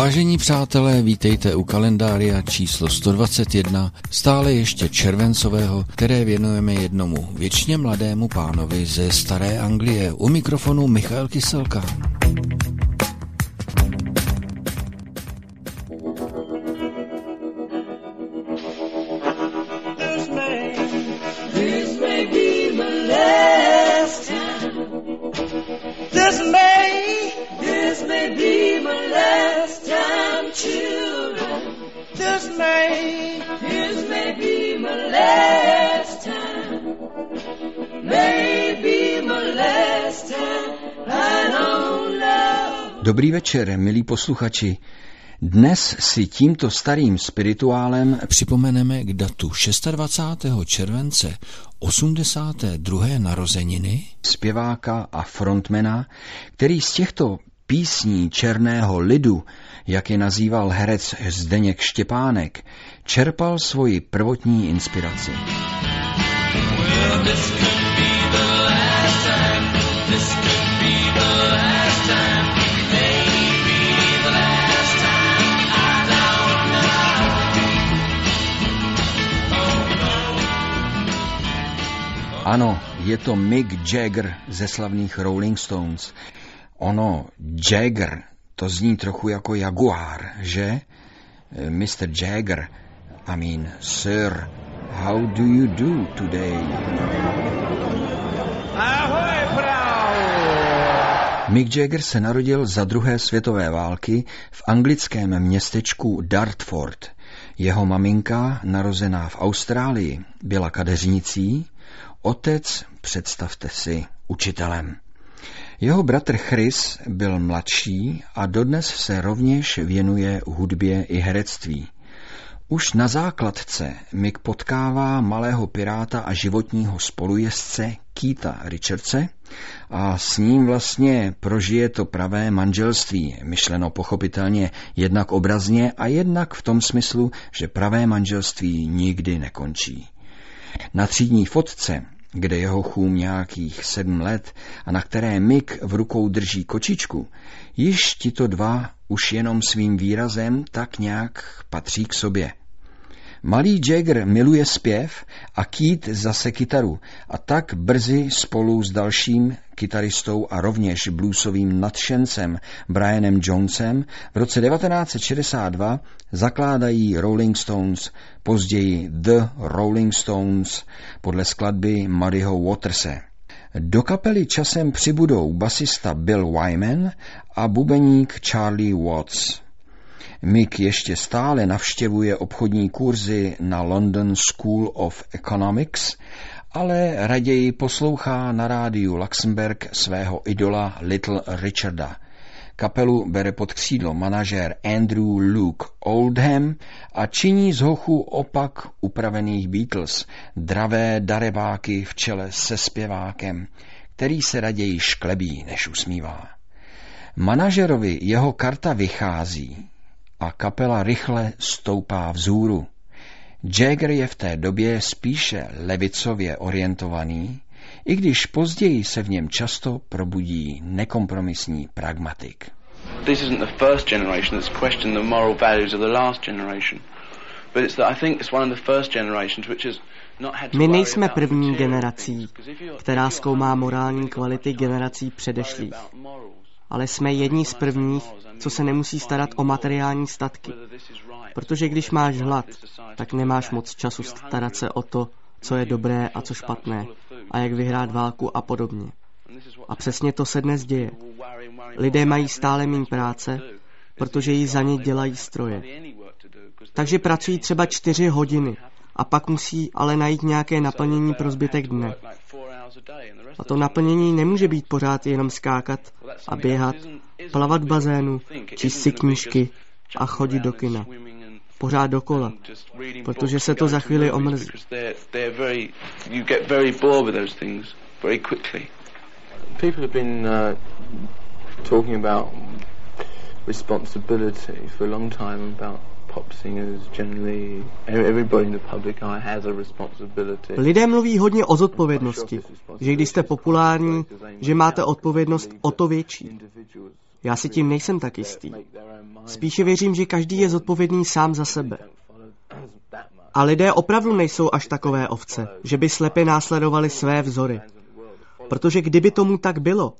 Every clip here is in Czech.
Vážení přátelé, vítejte u kalendária číslo 121, stále ještě červencového, které věnujeme jednomu věčně mladému pánovi ze staré Anglie. U mikrofonu Michal Kyselka. Dobrý večer, milí posluchači. Dnes si tímto starým spirituálem připomeneme k datu 26. července 82. narozeniny zpěváka a frontmana, který z těchto písní černého lidu, jak je nazýval herec Zdeněk Štěpánek, čerpal svoji prvotní inspiraci. Ano, je to Mick Jagger ze slavných Rolling Stones. Ono, Jagger, to zní trochu jako jaguár, že? Eh, Mr. Jagger, I mean, sir, how do you do today? Ahoj, Mick Jagger se narodil za druhé světové války v anglickém městečku Dartford. Jeho maminka, narozená v Austrálii, byla kadeřnicí, Otec, představte si, učitelem. Jeho bratr Chris byl mladší a dodnes se rovněž věnuje hudbě i herectví. Už na základce Mick potkává malého piráta a životního spolujezdce Keita Richardse a s ním vlastně prožije to pravé manželství, myšleno pochopitelně jednak obrazně a jednak v tom smyslu, že pravé manželství nikdy nekončí. Na třídní fotce, kde jeho chům nějakých sedm let a na které Mick v rukou drží kočičku, již tito dva už jenom svým výrazem tak nějak patří k sobě. Malý Jagger miluje zpěv a Keith zase kytaru a tak brzy spolu s dalším kytaristou a rovněž bluesovým nadšencem Brianem Jonesem v roce 1962 zakládají Rolling Stones, později The Rolling Stones podle skladby Muddyho Waterse. Do kapely časem přibudou basista Bill Wyman a bubeník Charlie Watts. Mick ještě stále navštěvuje obchodní kurzy na London School of Economics, ale raději poslouchá na rádiu Luxemburg svého idola Little Richarda. Kapelu bere pod křídlo manažér Andrew Luke Oldham a činí z hochu opak upravených Beatles, dravé darebáky v čele se zpěvákem, který se raději šklebí, než usmívá. Manažerovi jeho karta vychází a kapela rychle stoupá vzhůru. Jagger je v té době spíše levicově orientovaný, i když později se v něm často probudí nekompromisní pragmatik. This isn't the first generation that's questioned the moral values of the last generation, but it's that I think it's one of the first generations which has my nejsme první generací, která zkoumá morální kvality generací předešlých, ale jsme jedni z prvních, co se nemusí starat o materiální statky. Protože když máš hlad, tak nemáš moc času starat se o to, co je dobré a co špatné, a jak vyhrát válku a podobně. A přesně to se dnes děje. Lidé mají stále méně práce, protože ji za ně dělají stroje. Takže pracují třeba čtyři hodiny a pak musí ale najít nějaké naplnění pro zbytek dne. A to naplnění nemůže být pořád jenom skákat a běhat, plavat v bazénu, číst si knížky a chodit do kina. Pořád dokola, protože se to za chvíli omrzí. People have been uh, talking about responsibility for a long time about Lidé mluví hodně o zodpovědnosti, že když jste populární, že máte odpovědnost o to větší. Já si tím nejsem tak jistý. Spíše věřím, že každý je zodpovědný sám za sebe. A lidé opravdu nejsou až takové ovce, že by slepě následovali své vzory. Protože kdyby tomu tak bylo,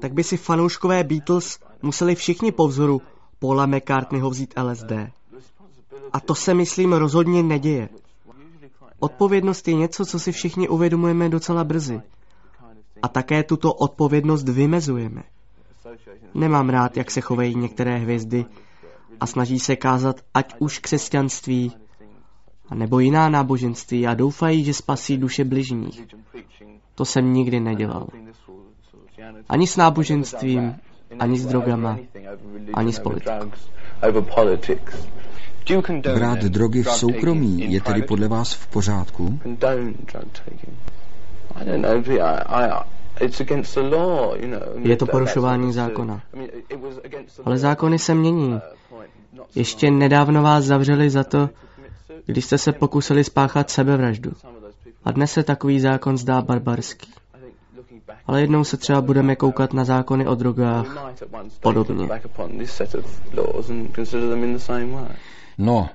tak by si fanouškové Beatles museli všichni po vzoru Paula McCartneyho vzít LSD. A to se, myslím, rozhodně neděje. Odpovědnost je něco, co si všichni uvědomujeme docela brzy. A také tuto odpovědnost vymezujeme. Nemám rád, jak se chovají některé hvězdy a snaží se kázat ať už křesťanství, nebo jiná náboženství a doufají, že spasí duše bližních. To jsem nikdy nedělal. Ani s náboženstvím, ani s drogama, ani s politikou. Brát drogy v soukromí je tedy podle vás v pořádku? Je to porušování zákona. Ale zákony se mění. Ještě nedávno vás zavřeli za to, když jste se pokusili spáchat sebevraždu. A dnes se takový zákon zdá barbarský. Ale jednou se třeba budeme koukat na zákony o drogách podobně. No,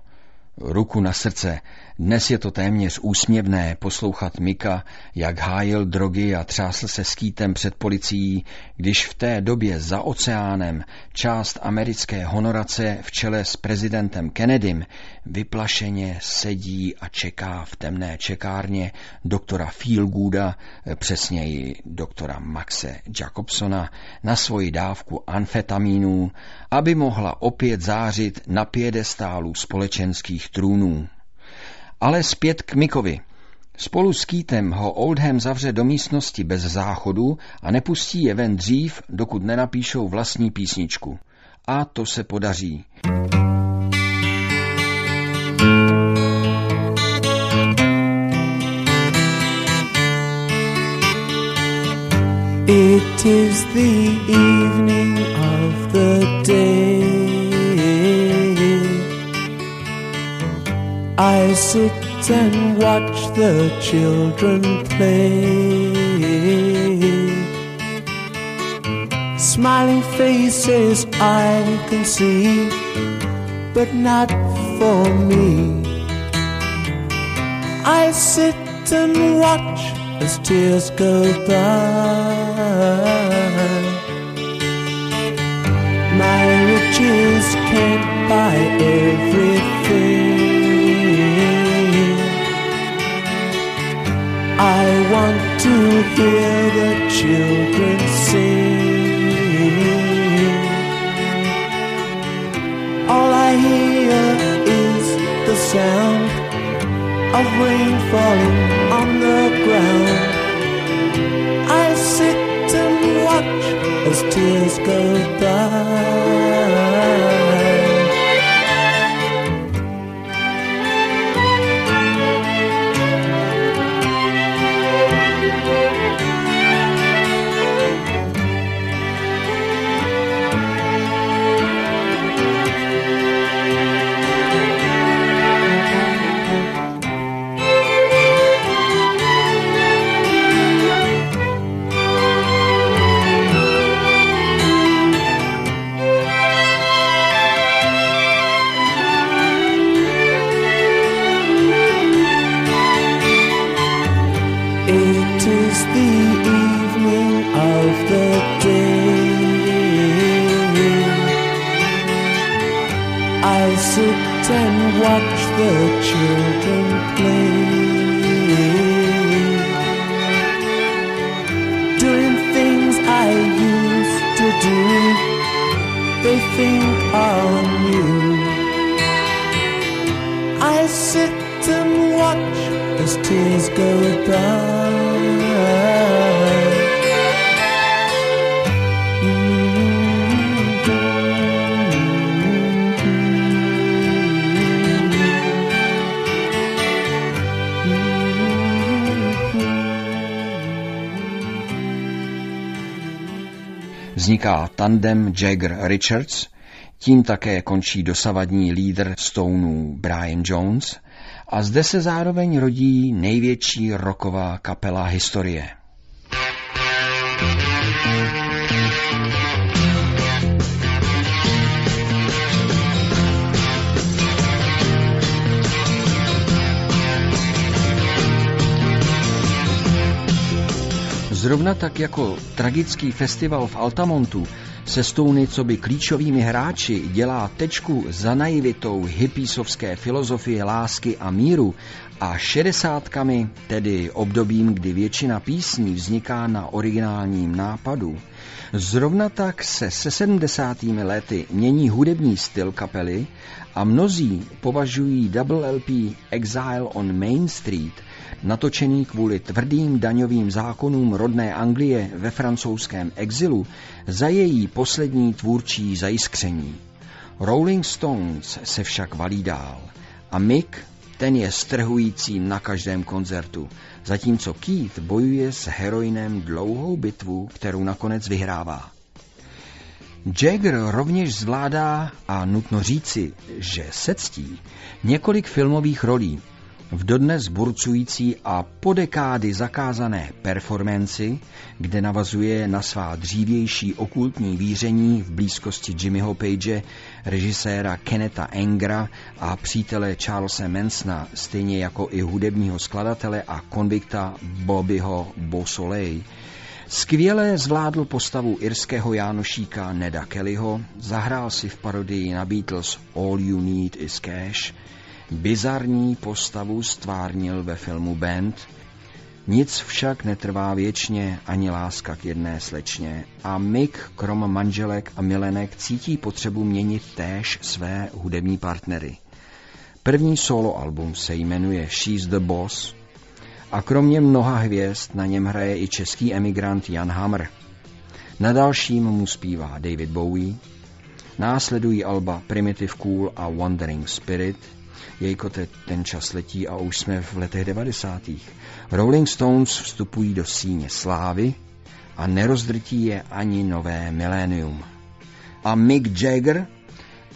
ruku na srdce, dnes je to téměř úsměvné poslouchat Mika, jak hájil drogy a třásl se skýtem před policií, když v té době za oceánem část americké honorace v čele s prezidentem Kennedym vyplašeně sedí a čeká v temné čekárně doktora Feelgooda, přesněji doktora Maxe Jacobsona, na svoji dávku amfetamínů, aby mohla opět zářit na piedestálu společenských trůnů. Ale zpět k Mikovi. Spolu s Kýtem ho Oldham zavře do místnosti bez záchodu a nepustí je ven dřív, dokud nenapíšou vlastní písničku. A to se podaří. It is the I sit and watch the children play. Smiling faces I can see, but not for me. I sit and watch as tears go by. My riches can't buy everything. I want to hear the children sing. All I hear is the sound of rain falling on the ground. I sit and watch as tears go by. Vzniká tandem Jagger-Richards, tím také končí dosavadní lídr Stoneů Brian Jones a zde se zároveň rodí největší roková kapela historie. Zrovna tak jako tragický festival v Altamontu se stouny, co by klíčovými hráči dělá tečku za naivitou hippiesovské filozofie lásky a míru a šedesátkami, tedy obdobím, kdy většina písní vzniká na originálním nápadu, zrovna tak se se sedmdesátými lety mění hudební styl kapely a mnozí považují Double LP Exile on Main Street natočený kvůli tvrdým daňovým zákonům rodné Anglie ve francouzském exilu, za její poslední tvůrčí zajiskření. Rolling Stones se však valí dál a Mick ten je strhující na každém koncertu, zatímco Keith bojuje s heroinem dlouhou bitvu, kterou nakonec vyhrává. Jagger rovněž zvládá, a nutno říci, že se ctí, několik filmových rolí, v dodnes burcující a po dekády zakázané performanci, kde navazuje na svá dřívější okultní víření v blízkosti Jimmyho Page, režiséra Kenneta Engra a přítele Charlesa Mansona, stejně jako i hudebního skladatele a konvikta Bobbyho Beausoleil, Skvěle zvládl postavu irského Jánošíka Neda Kellyho, zahrál si v parodii na Beatles All You Need Is Cash, Bizarní postavu stvárnil ve filmu Band, nic však netrvá věčně, ani láska k jedné slečně. A Mick, krom manželek a milenek, cítí potřebu měnit též své hudební partnery. První solo album se jmenuje She's the Boss a kromě mnoha hvězd na něm hraje i český emigrant Jan Hammer. Na dalším mu zpívá David Bowie, následují alba Primitive Cool a Wandering Spirit – Jejko, te, ten čas letí a už jsme v letech 90. Rolling Stones vstupují do síně slávy a nerozdrtí je ani nové milénium. A Mick Jagger,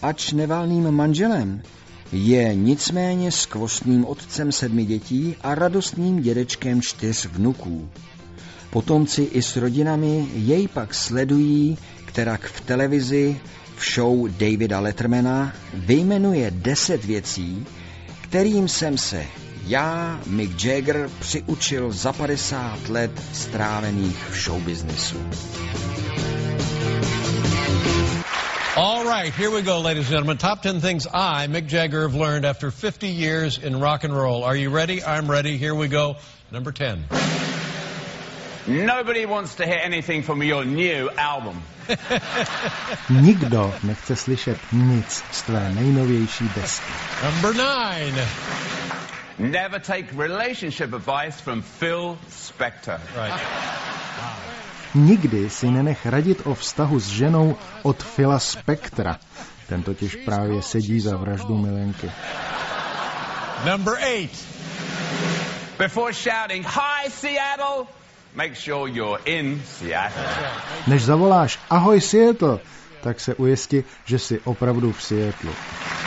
ač nevalným manželem, je nicméně skvostným otcem sedmi dětí a radostným dědečkem čtyř vnuků. Potomci i s rodinami jej pak sledují, kterak v televizi v show Davida Lettermana vyjmenuje deset věcí, kterým jsem se já, Mick Jagger, přiučil za 50 let strávených v showbiznesu. All right, here we go, ladies and gentlemen. Top 10 things I, Mick Jagger, have learned after 50 years in rock and roll. Are you ready? I'm ready. Here we go. Number 10. Nobody wants to hear anything from your new album. Nikdo nechce slyšet nic z tvé nejnovější desky. Number nine. Never take relationship advice from Phil Spector. Right. Nikdy si nenech radit o vztahu s ženou od Phila Spectra. Ten totiž právě sedí za vraždu milenky. Number eight. Before shouting, Hi, Seattle! Make sure you're in Seattle. Než zavoláš ahoj Seattle, tak se ujisti, že jsi opravdu v Seattle.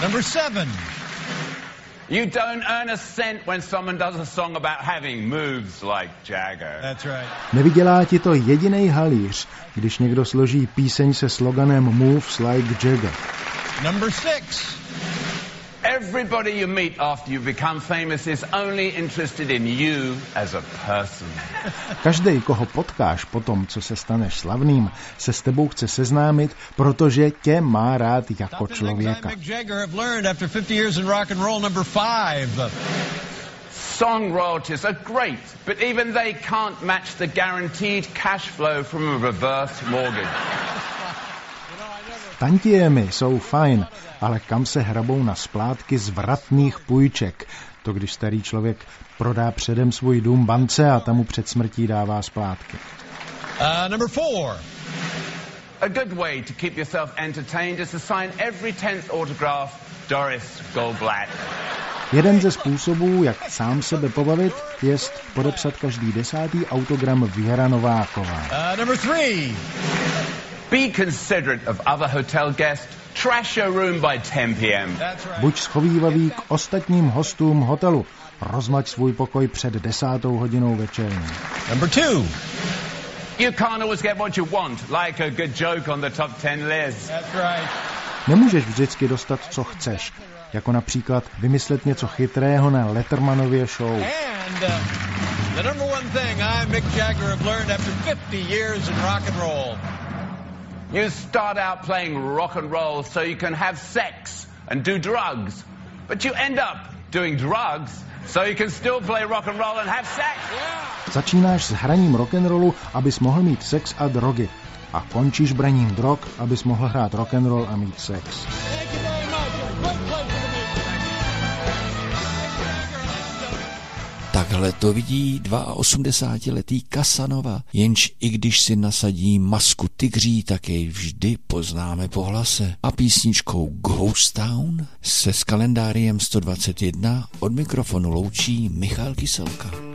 Number seven. You don't earn a cent when someone does a song about having moves like Jagger. That's right. Nevydělá ti to jediný halíř, když někdo složí píseň se sloganem Moves like Jagger. Number six. Everybody you meet after you become famous is only interested in you as a person. Každý, koho potkáš po tom, co se staneš slavným, se s tebou chce seznámit, protože tě má rád jako Top 10 things I, člověka. Mick Jagger, have learned after 50 years in rock and roll. Number five. Song royalties are great, but even they can't match the guaranteed cash flow from a reverse mortgage. Tantiemy jsou fajn, ale kam se hrabou na splátky z vratných půjček? To když starý člověk prodá předem svůj dům bance a tam mu před smrtí dává splátky. Uh, number four. A good way to keep yourself entertained is to sign every tenth autograph Doris Goldblatt. Jeden ze způsobů, jak sám sebe pobavit, je podepsat každý desátý autogram Věra Nováková. Uh, number three. Be considerate of other hotel guests. Trash your room by 10 p.m. Buď schovývavý k ostatním hostům hotelu. Rozmlaď svůj pokoj před desátou hodinou večerní. Number two. You can't always get what you want, like a good joke on the top 10 list. That's right. Nemůžeš vždycky dostat, co chceš. Jako například vymyslet něco chytrého na Lettermanově show. And uh, the number one one thing I, Mick Jagger, have learned after 50 years in rock and roll. You start out playing rock and roll so you can have sex and do drugs, but you end up doing drugs so you can still play rock and roll and have sex. Yeah. Začínáš s hraním rock and rollu, abys mohl mít sex a drogy. A končíš braním drog, abys mohl hrát rock and roll a mít sex. Takhle to vidí 82-letý Kasanova, jenž i když si nasadí masku tygří, tak jej vždy poznáme po hlase. A písničkou Ghost Town se s kalendáriem 121 od mikrofonu loučí Michal Kyselka.